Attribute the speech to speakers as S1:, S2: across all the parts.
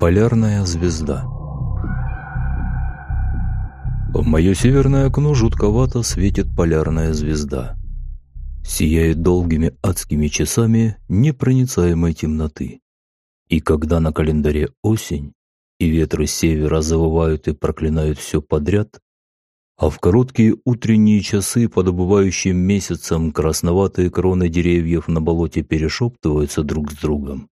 S1: Полярная звезда В мое северное окно жутковато светит полярная звезда. Сияет долгими адскими часами непроницаемой темноты. И когда на календаре осень, и ветры севера завывают и проклинают все подряд, а в короткие утренние часы под убывающим месяцем красноватые кроны деревьев на болоте перешептываются друг с другом.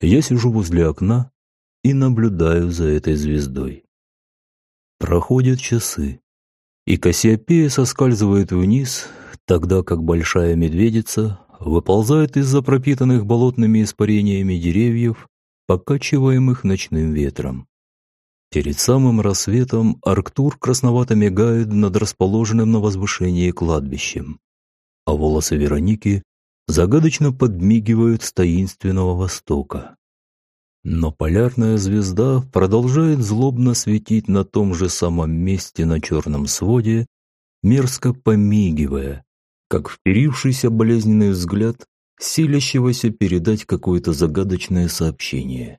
S1: Я сижу возле окна и наблюдаю за этой звездой. Проходят часы, и Кассиопея соскальзывает вниз, тогда как большая медведица выползает из-за пропитанных болотными испарениями деревьев, покачиваемых ночным ветром. Перед самым рассветом Арктур красновато мигает над расположенным на возвышении кладбищем, а волосы Вероники загадочно подмигивают с таинственного востока. Но полярная звезда продолжает злобно светить на том же самом месте на черном своде, мерзко помигивая, как вперившийся болезненный взгляд силящегося передать какое-то загадочное сообщение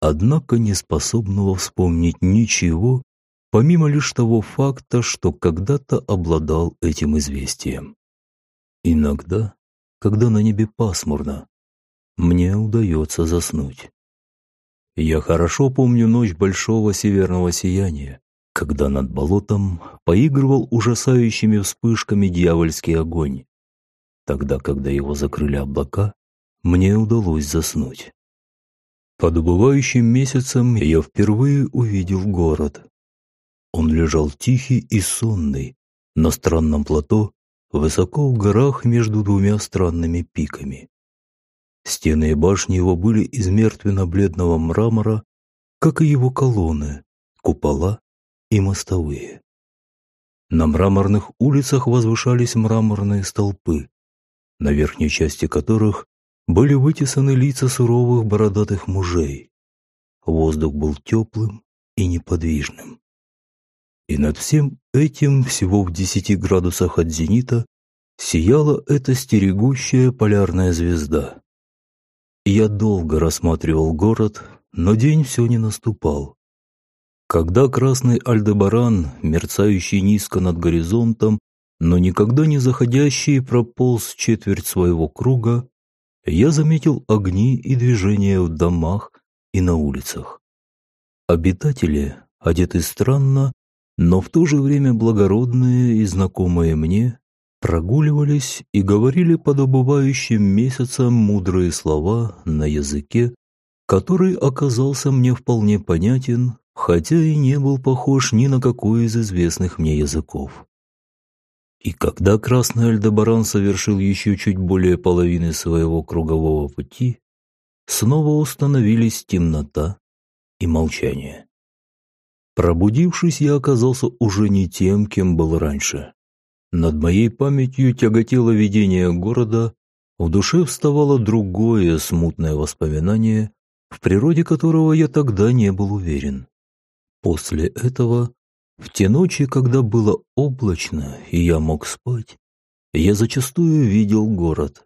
S1: однако не способного вспомнить ничего, помимо лишь того факта, что когда-то обладал этим известием. Иногда, когда на небе пасмурно, мне удается заснуть. Я хорошо помню ночь большого северного сияния, когда над болотом поигрывал ужасающими вспышками дьявольский огонь. Тогда, когда его закрыли облака, мне удалось заснуть. Под убывающим месяцем я впервые увидел город. Он лежал тихий и сонный на странном плато, высоко в горах между двумя странными пиками. Стены и башни его были из мертвенно-бледного мрамора, как и его колонны, купола и мостовые. На мраморных улицах возвышались мраморные столпы, на верхней части которых были вытесаны лица суровых бородатых мужей. Воздух был теплым и неподвижным. И над всем этим, всего в десяти градусах от зенита, сияла эта стерегущая полярная звезда. Я долго рассматривал город, но день все не наступал. Когда красный Альдебаран, мерцающий низко над горизонтом, но никогда не заходящий, прополз четверть своего круга, я заметил огни и движения в домах и на улицах. Обитатели, одеты странно, но в то же время благородные и знакомые мне, прогуливались и говорили под убывающим месяцем мудрые слова на языке, который оказался мне вполне понятен, хотя и не был похож ни на какой из известных мне языков. И когда Красный Альдебаран совершил еще чуть более половины своего кругового пути, снова установились темнота и молчание. Пробудившись, я оказался уже не тем, кем был раньше. Над моей памятью тяготело видение города, в душе вставало другое смутное воспоминание, в природе которого я тогда не был уверен. После этого в те ночи, когда было облачно и я мог спать, я зачастую видел город.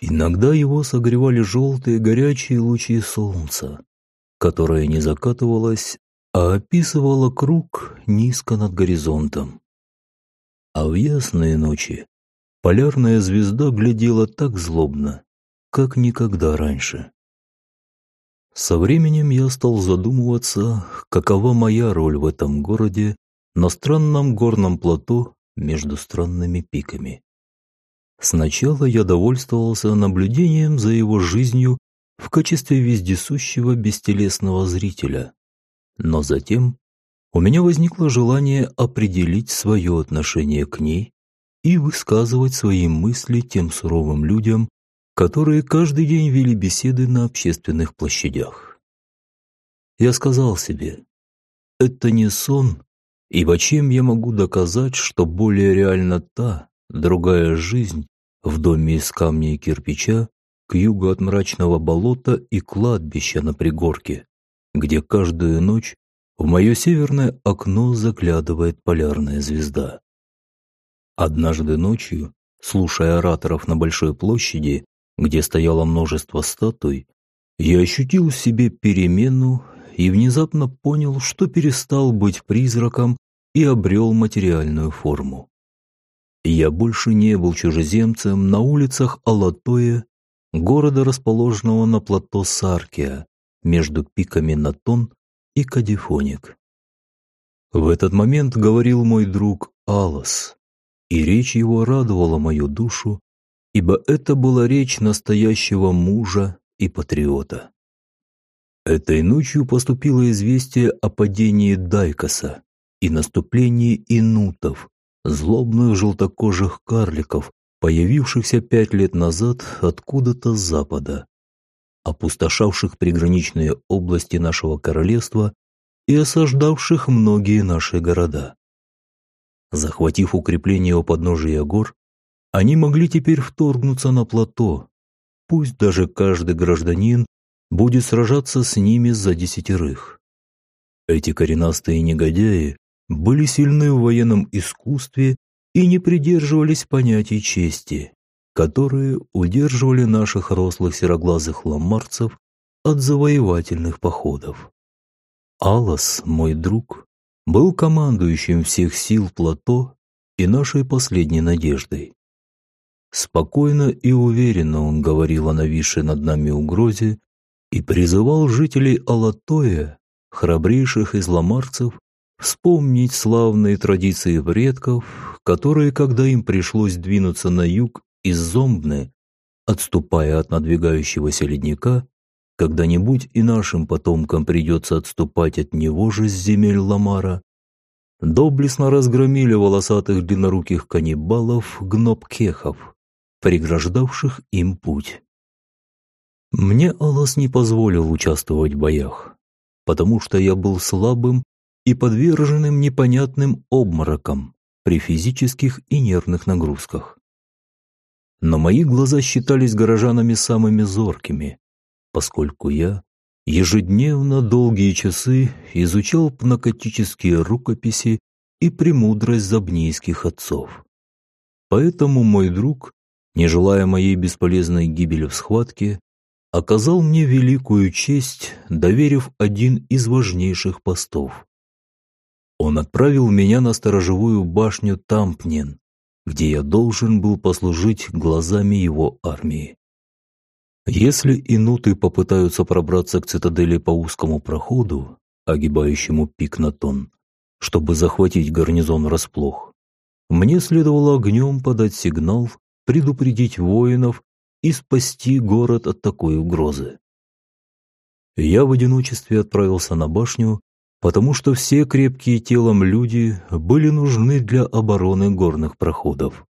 S1: Иногда его согревали желтые горячие лучи солнца, которое не закатывалось, а описывало круг низко над горизонтом. А в ясные ночи полярная звезда глядела так злобно, как никогда раньше. Со временем я стал задумываться, какова моя роль в этом городе на странном горном плато между странными пиками. Сначала я довольствовался наблюдением за его жизнью в качестве вездесущего бестелесного зрителя, но затем у меня возникло желание определить свое отношение к ней и высказывать свои мысли тем суровым людям, которые каждый день вели беседы на общественных площадях. Я сказал себе, это не сон, ибо чем я могу доказать, что более реальна та, другая жизнь в доме из камня и кирпича к югу от мрачного болота и кладбища на пригорке, где каждую ночь в мое северное окно заглядывает полярная звезда. Однажды ночью, слушая ораторов на большой площади, где стояло множество статуй, я ощутил в себе перемену и внезапно понял, что перестал быть призраком и обрел материальную форму. Я больше не был чужеземцем на улицах Алатоя, города, расположенного на плато Саркия, между пиками Натон и Кадифоник. В этот момент говорил мой друг Алос, и речь его радовала мою душу, ибо это была речь настоящего мужа и патриота. Этой ночью поступило известие о падении Дайкоса и наступлении инутов, злобных желтокожих карликов, появившихся пять лет назад откуда-то с запада, опустошавших приграничные области нашего королевства и осаждавших многие наши города. Захватив укрепление у подножия гор, они могли теперь вторгнуться на плато, пусть даже каждый гражданин будет сражаться с ними за десятерых. Эти коренастые негодяи были сильны в военном искусстве и не придерживались понятий чести, которые удерживали наших рослых сероглазых ламарцев от завоевательных походов. Алас, мой друг, был командующим всех сил плато и нашей последней надеждой. Спокойно и уверенно он говорил о нависшей над нами угрозе и призывал жителей Алатоя, храбрейших из ламарцев, вспомнить славные традиции предков, которые, когда им пришлось двинуться на юг из Зомбны, отступая от надвигающегося ледника, когда-нибудь и нашим потомкам придется отступать от него же с земель Ламара, доблестно разгромили волосатых длинноруких каннибалов гнопкехов, преграждавших им путь. Мне Алас не позволил участвовать в боях, потому что я был слабым и подверженным непонятным обморокам при физических и нервных нагрузках. Но мои глаза считались горожанами самыми зоркими, поскольку я ежедневно долгие часы изучал пнакотические рукописи и премудрость забнийских отцов. Поэтому мой друг, не желая моей бесполезной гибели в схватке, оказал мне великую честь, доверив один из важнейших постов. Он отправил меня на сторожевую башню Тампнин, где я должен был послужить глазами его армии. Если инуты попытаются пробраться к цитадели по узкому проходу, огибающему пик Натон, чтобы захватить гарнизон врасплох, мне следовало огнем подать сигнал, предупредить воинов и спасти город от такой угрозы. Я в одиночестве отправился на башню потому что все крепкие телом люди были нужны для обороны горных проходов.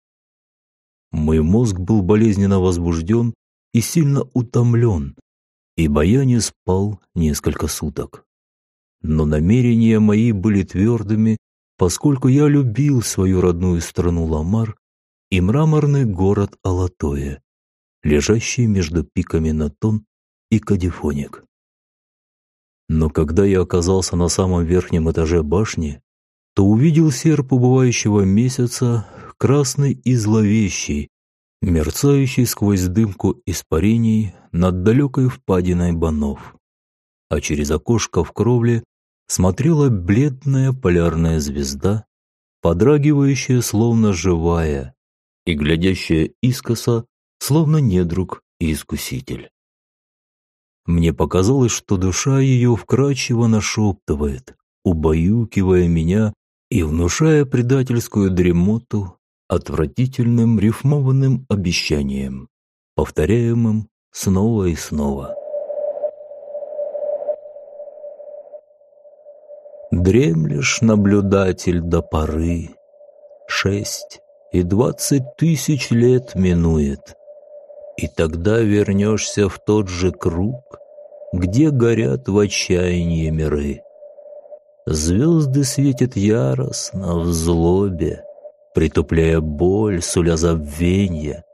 S1: Мой мозг был болезненно возбужден и сильно утомлен, ибо я не спал несколько суток. Но намерения мои были твердыми, поскольку я любил свою родную страну Ламар и мраморный город Алатоя, лежащий между пиками Натон и Кадифоник. Но когда я оказался на самом верхнем этаже башни, то увидел серп убывающего месяца, красный и зловещий, мерцающий сквозь дымку испарений над далекой впадиной банов. А через окошко в кровле смотрела бледная полярная звезда, подрагивающая словно живая и глядящая искоса, словно недруг и искуситель. Мне показалось, что душа ее вкрадчиво нашептывает, убаюкивая меня и внушая предательскую дремоту отвратительным рифмованным обещанием, повторяемым снова и снова. Дремлешь, наблюдатель, до поры, Шесть и двадцать тысяч лет минует, и тогда вернешься в тот же круг, где горят в отчаянии миры. Звезды светят яростно в злобе, притупляя боль, суля забвенья,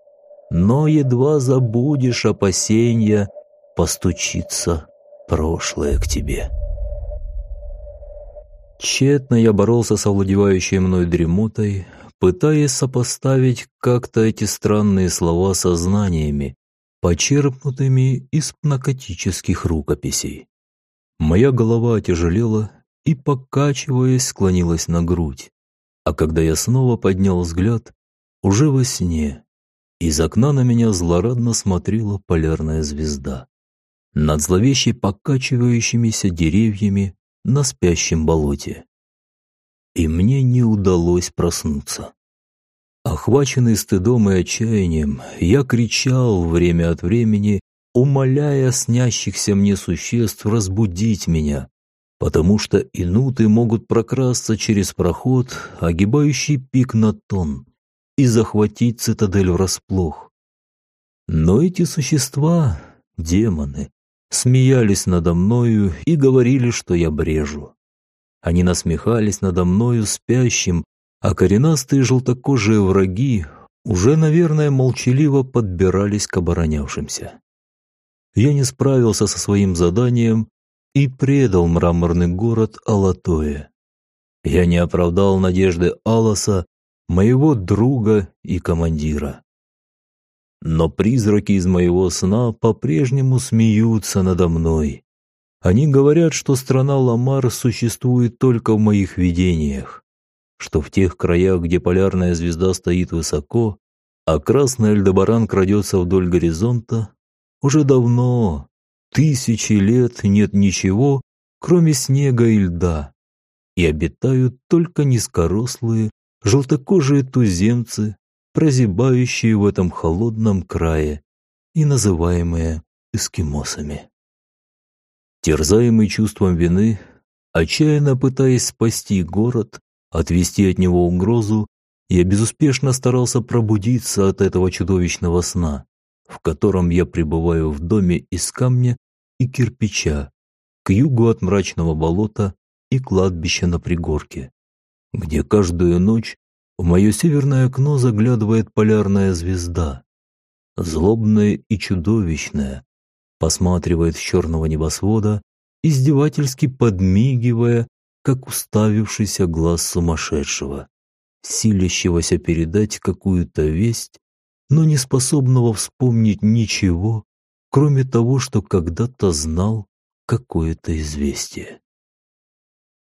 S1: но едва забудешь опасенья, постучится прошлое к тебе. Тщетно я боролся с овладевающей мной дремотой, пытаясь сопоставить как-то эти странные слова со знаниями, почерпнутыми из пнакотических рукописей. Моя голова отяжелела и, покачиваясь, склонилась на грудь. А когда я снова поднял взгляд, уже во сне, из окна на меня злорадно смотрела полярная звезда. Над зловеще покачивающимися деревьями на спящем болоте. И мне не удалось проснуться. Охваченный стыдом и отчаянием, я кричал время от времени, умоляя снящихся мне существ разбудить меня, потому что инуты могут прокрасться через проход, огибающий пик на тон, и захватить цитадель врасплох. Но эти существа, демоны, смеялись надо мною и говорили, что я брежу. Они насмехались надо мною спящим, а коренастые желтокожие враги уже, наверное, молчаливо подбирались к оборонявшимся. Я не справился со своим заданием и предал мраморный город Алатое. Я не оправдал надежды Аласа, моего друга и командира. Но призраки из моего сна по-прежнему смеются надо мной. Они говорят, что страна Ламар существует только в моих видениях что в тех краях, где полярная звезда стоит высоко, а красный Альдебаран крадется вдоль горизонта, уже давно, тысячи лет нет ничего, кроме снега и льда, и обитают только низкорослые, желтокожие туземцы, прозябающие в этом холодном крае и называемые эскимосами. Терзаемый чувством вины, отчаянно пытаясь спасти город, отвести от него угрозу, я безуспешно старался пробудиться от этого чудовищного сна, в котором я пребываю в доме из камня и кирпича, к югу от мрачного болота и кладбища на пригорке, где каждую ночь в мое северное окно заглядывает полярная звезда, злобная и чудовищная, посматривает с черного небосвода, издевательски подмигивая как уставившийся глаз сумасшедшего, силящегося передать какую-то весть, но не способного вспомнить ничего, кроме того, что когда-то знал какое-то известие.